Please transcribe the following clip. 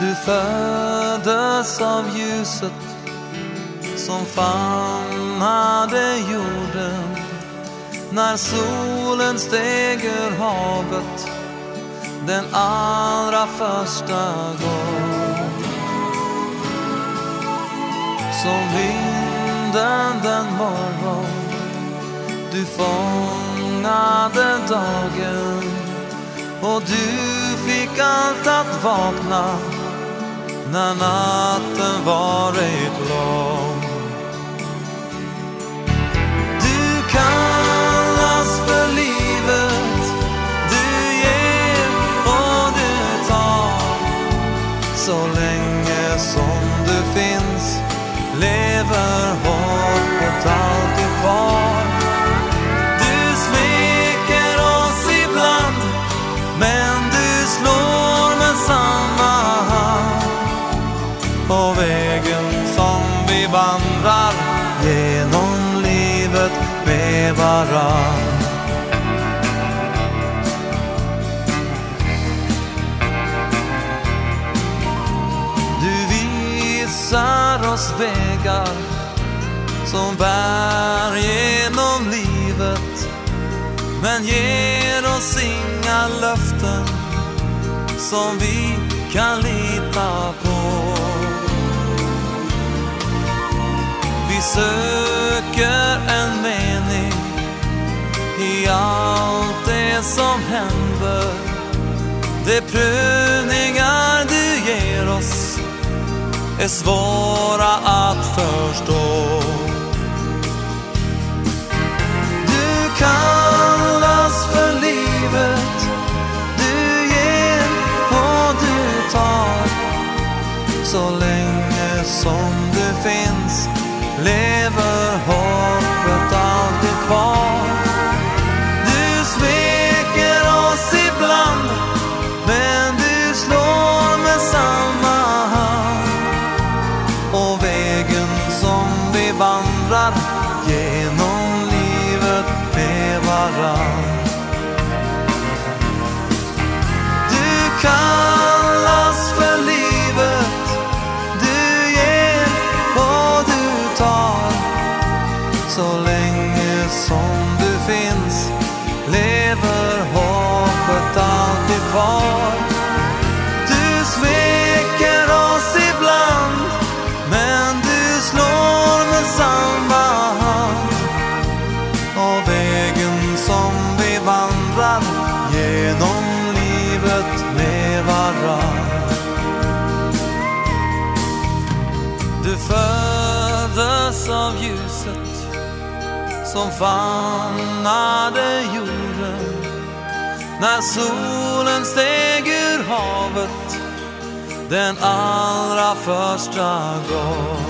Du föddes av ljuset som famnade jorden när solen steg ur havet den allra första gång. Som vinden den morgon du fångade dagen och du fick allt att vakna när natten varit lång. Du kallas för livet, du ger och du tar. Så länge som du finns lever hoppet livet med varann. Du visar oss vägar som bär genom livet men ger oss inga löften som vi kan lita på. Vi söker en i allt det som händer. De prövningar du ger oss är svåra att förstå. Du kallas för livet, du ger och du tar. Så länge som du finns lever med. Du kallas för livet, du ger och du tar. Så länge som du finns lever hoppet alltid kvar. Genom livet med varann. Du föddes av ljuset som famnade jorden när solen steg ur havet den allra första gången